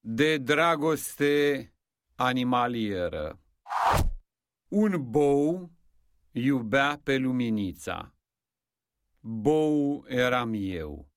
de dragoste animalieră. Un bou iubea pe luminița. Bou eram eu.